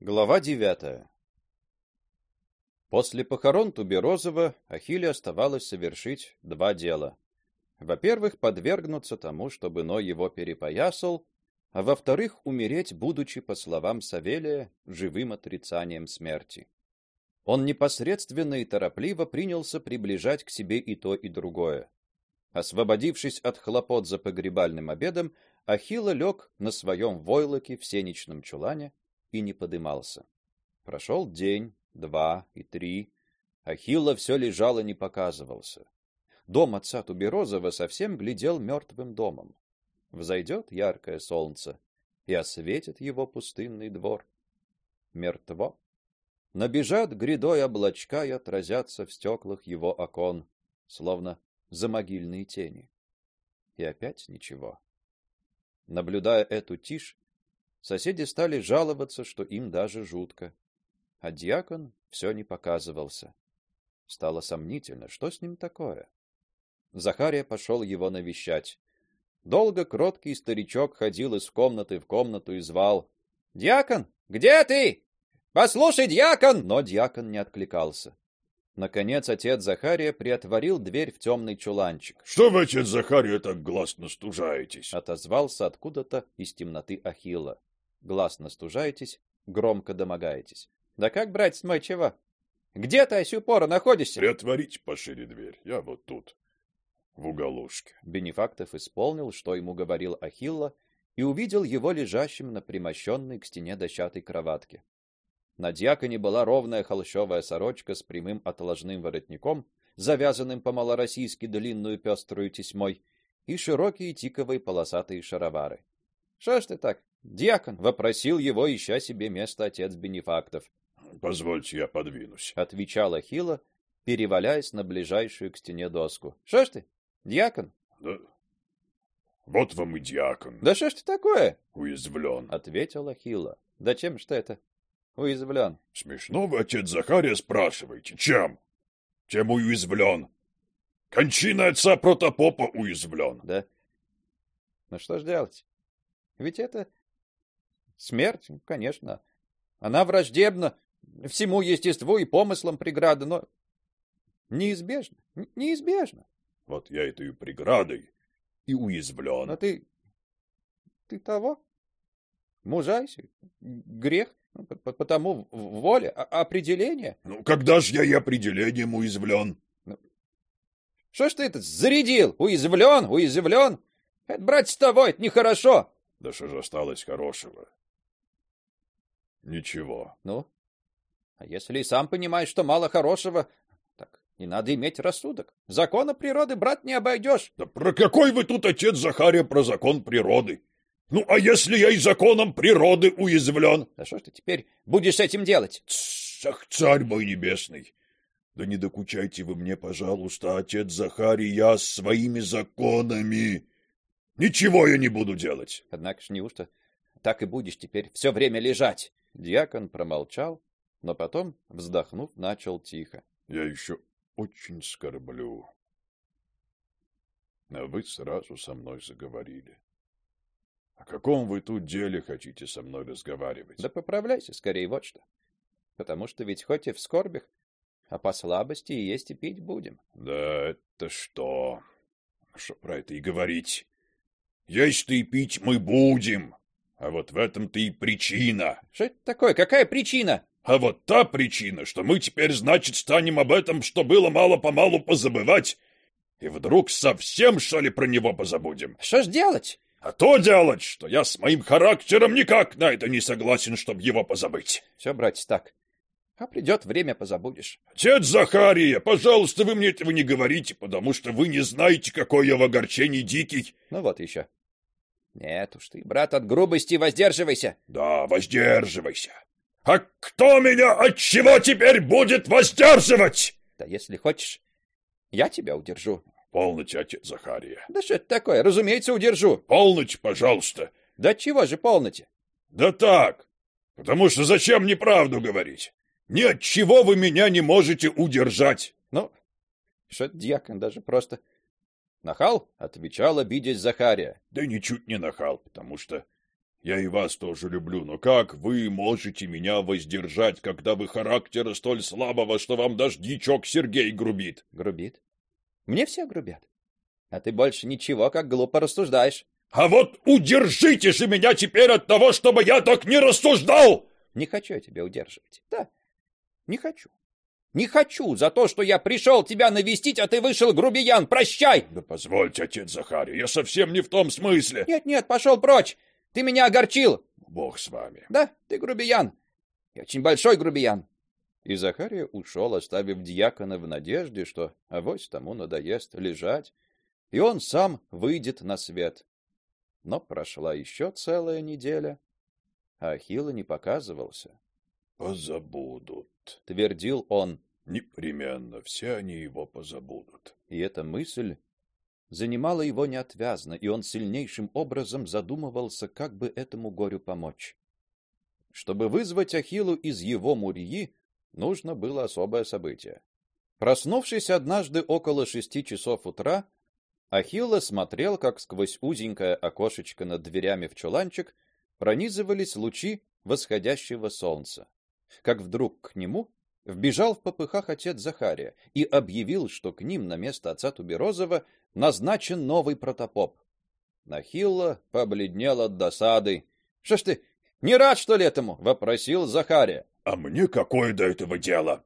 Глава девятая. После похорон Туберозова Ахилле оставалось совершить два дела. Во-первых, подвергнуться тому, чтобы Ной его перепоясал, а во-вторых, умереть, будучи, по словам Савелия, живым отрицанием смерти. Он непосредственно и торопливо принялся приближать к себе и то, и другое. Освободившись от хлопот за погребальным обедом, Ахилла лег на своем войлоке в сенечном чулане и не подымался. Прошел день, два и три. Ахилла все лежал и не показывался. Дом отца Туберозова совсем глядел мертвым домом. Взойдет яркое солнце и осветит его пустынный двор. Мертво. Набежат грядой облачка и отразятся в стеклах его окон, словно замогильные тени. И опять ничего. Наблюдая эту тишь, Соседи стали жаловаться, что им даже жутко. А диакон все не показывался. Стало сомнительно, что с ним такое. Захария пошел его навещать. Долго кроткий старичок ходил из комнаты в комнату и звал: "Диакон, где ты? Послушай, диакон!" Но диакон не откликался. Наконец отец Захария приотворил дверь в темный чуланчик. Что вы, отец Захария, так гласно стужаетесь? отозвался откуда-то из темноты Ахилла гласно стужаетесь, громко домогаетесь. Да как, брать мой, чего? Где ты осю пору находишься? Приотворить пошире дверь. Я вот тут, в уголушке. Бенефактов исполнил, что ему говорил Ахилла, и увидел его лежащим на примощенной к стене дощатой кроватке. На дьяконе была ровная холщовая сорочка с прямым отложным воротником, завязанным по-малороссийски длинную пеструю тесьмой, и широкие тиковые полосатые шаровары. Что ж ты так? Диакон вопросил его, ища себе место отец Бенефактов. Позвольте, я подвинусь, отвечал Ахилла, переваляясь на ближайшую к стене доску. Что ж ты? Диакон? Да. Вот вам и диакон. Да что ж ты такое? Уязвлен, ответил Ахилла. Да чем что это? Уязвлен. Смешно вы, отец Захария, спрашиваете. Чем? Чем уязвлен? Кончина отца протопопа уязвлен. Да. Ну что ж делать? Ведь это Смерть, конечно, она враждебна всему естеству и помыслам преграда, но неизбежно, неизбежно. Вот я этой преградой и уязвлен. А ты ты того мужайся, грех, ну, потому воля, а, определение. Ну когда ж я и определением уязвлен? Ну, что ж ты это зарядил? Уязвлен, уязвлен? Это брать с тобой, это нехорошо. Да что же осталось хорошего? Ничего. Ну, а если и сам понимаешь, что мало хорошего, так не надо иметь рассудок. Закона природы, брат, не обойдешь. Да про какой вы тут, отец Захария, про закон природы? Ну, а если я и законом природы уязвлен? Да что ж ты теперь будешь с этим делать? Ах, царь мой небесный! Да не докучайте вы мне, пожалуйста, отец Захарий, я своими законами. Ничего я не буду делать. Однако ж неужто так и будешь теперь все время лежать? Дьякон промолчал, но потом, вздохнув, начал тихо: "Я еще очень скорблю. А вы сразу со мной заговорили. О каком вы тут деле хотите со мной разговаривать? Да поправляйся скорее вот что. Потому что ведь хоть и в скорбях, а по слабости и есть и пить будем. Да это что? Что про это и говорить? Есть и пить мы будем. А вот в этом-то и причина. Что это такое? Какая причина? А вот та причина, что мы теперь, значит, станем об этом, что было мало-помалу позабывать, и вдруг совсем, что ли, про него позабудем. Что ж делать? А то делать, что я с моим характером никак на это не согласен, чтобы его позабыть. Все, братец, так. А придет время, позабудешь. Отец Захария, пожалуйста, вы мне этого не говорите, потому что вы не знаете, какой я в огорчении дикий. Ну вот еще. Нет уж ты, брат, от грубости воздерживайся. Да, воздерживайся. А кто меня от чего теперь будет воздерживать? Да если хочешь, я тебя удержу. Полноте, отец Захария. Да что это такое? Разумеется, удержу. Полноте, пожалуйста. Да чего же полноте? Да так. Потому что зачем неправду говорить? Ни от чего вы меня не можете удержать. Ну, что дьякон даже просто Нахал? отвечал, обидясь Захария. Да ничуть не нахал, потому что Я и вас тоже люблю, но как вы можете меня воздержать, когда вы характера столь слабого, что вам даже дичок Сергей грубит? Грубит? Мне все грубят. А ты больше ничего, как глупо рассуждаешь. А вот удержите же меня теперь от того, чтобы я так не рассуждал! Не хочу я тебя удерживать. Да, не хочу. Не хочу за то, что я пришел тебя навестить, а ты вышел грубиян. Прощай! Да позвольте, отец Захарий, я совсем не в том смысле. Нет, нет, пошел прочь. Ты меня огорчил. Бог с вами. Да, ты грубиян. И очень большой грубиян. И Захария ушел, оставив дьякона в надежде, что авось тому надоест лежать, и он сам выйдет на свет. Но прошла еще целая неделя, а Ахилла не показывался. Позабудут, твердил он. Непременно все они его позабудут. И эта мысль занимала его неотвязно, и он сильнейшим образом задумывался, как бы этому горю помочь. Чтобы вызвать Ахиллу из его мурьи, нужно было особое событие. Проснувшись однажды около шести часов утра, Ахилла смотрел, как сквозь узенькое окошечко над дверями в чуланчик пронизывались лучи восходящего солнца. Как вдруг к нему вбежал в попыхах отец Захария и объявил, что к ним на место отца Туберозова назначен новый протопоп. Нахилла побледнел от досады. Что ж ты не рад, что ли, этому? вопросил Захария. А мне какое до этого дело?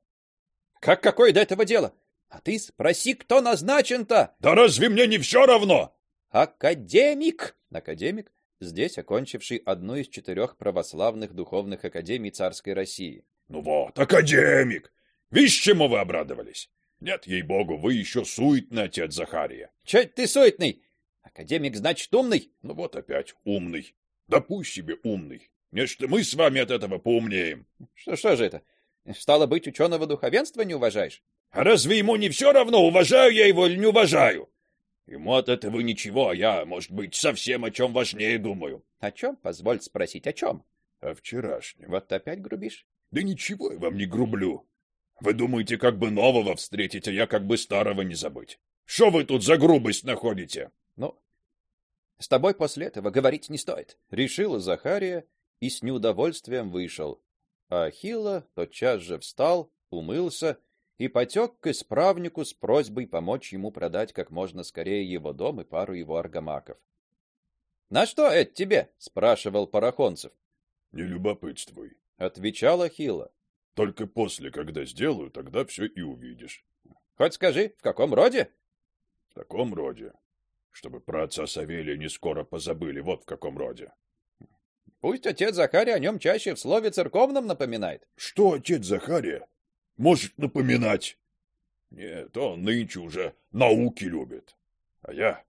Как какое до этого дело? А ты спроси, кто назначен-то? Да разве мне не все равно? Академик. Академик здесь окончивший одну из четырех православных духовных академий царской России. Ну вот, академик. Видишь, чему вы обрадовались? Нет, ей-богу, вы еще суетный отец Захария. Че ты суетный? Академик, значит, умный? Ну вот опять умный. Да пусть себе умный. Нечто мы с вами от этого поумнеем. Что, что же это? Стало быть, ученого духовенства не уважаешь? А разве ему не все равно, уважаю я его или не уважаю? Ему от этого ничего, а я, может быть, совсем о чем важнее думаю. О чем? Позволь спросить, о чем? О вчерашнем. Вот опять грубишь? Да ничего я вам не грублю. Вы думаете, как бы нового встретить, а я как бы старого не забыть. Что вы тут за грубость находите? Ну, с тобой после этого говорить не стоит, решила Захария и с неудовольствием вышел. А Ахилла тотчас же встал, умылся и потек к исправнику с просьбой помочь ему продать как можно скорее его дом и пару его аргамаков. "На что это тебе?" спрашивал Парахонцев. "Не любопытствуй", отвечал Ахилла. "Только после, когда сделаю, тогда все и увидишь". "Хоть скажи, в каком роде?" "В таком роде, чтобы про отца Савелия не скоро позабыли, вот в каком роде". Пусть отец Захария о нем чаще в слове церковном напоминает. Что отец Захария может напоминать. Нет, он нынче уже науки любит. А я...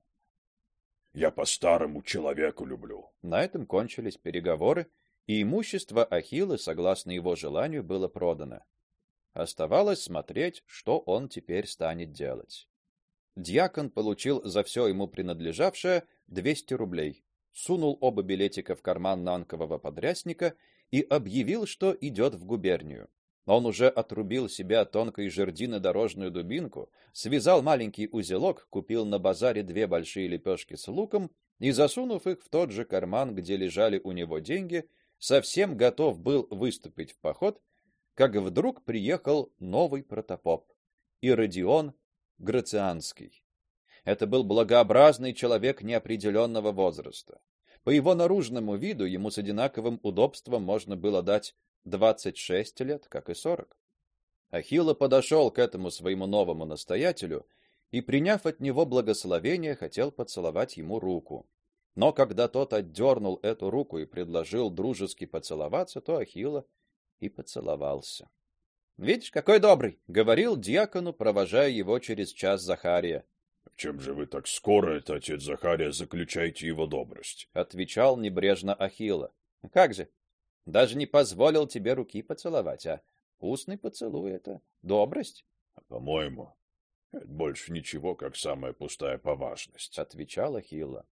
Я по-старому человеку люблю. На этом кончились переговоры, и имущество Ахилла, согласно его желанию, было продано. Оставалось смотреть, что он теперь станет делать. Дьякон получил за все ему принадлежавшее 200 рублей, сунул оба билетика в карман нанкового подрясника и объявил, что идет в губернию. Он уже отрубил себе тонкой жердины дорожную дубинку, связал маленький узелок, купил на базаре две большие лепешки с луком и засунув их в тот же карман, где лежали у него деньги, совсем готов был выступить в поход, как вдруг приехал новый протопоп Иродион Грацианский. Это был благообразный человек неопределенного возраста. По его наружному виду ему с одинаковым удобством можно было дать двадцать шесть лет, как и сорок. Ахилла подошел к этому своему новому настоятелю и, приняв от него благословение, хотел поцеловать ему руку. Но когда тот отдернул эту руку и предложил дружески поцеловаться, то Ахилла и поцеловался. Видишь, какой добрый, говорил диакону, провожая его через час Захария. В чем же вы так скоро, это отец Захария, заключаете его добрость? отвечал небрежно Ахилла. Как же? Даже не позволил тебе руки поцеловать, а устный поцелуй это добрость. А по-моему, это больше ничего, как самая пустая поважность, отвечала Хилла.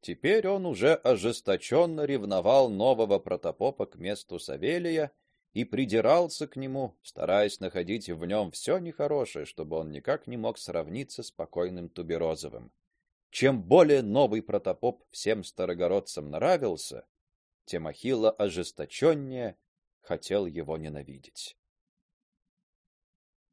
Теперь он уже ожесточенно ревновал нового протопопа к месту Савелия и придирался к нему, стараясь находить в нем все нехорошее, чтобы он никак не мог сравниться с покойным Туберозовым. Чем более новый протопоп всем старогородцам нравился, тем Ахилла ожесточеннее хотел его ненавидеть.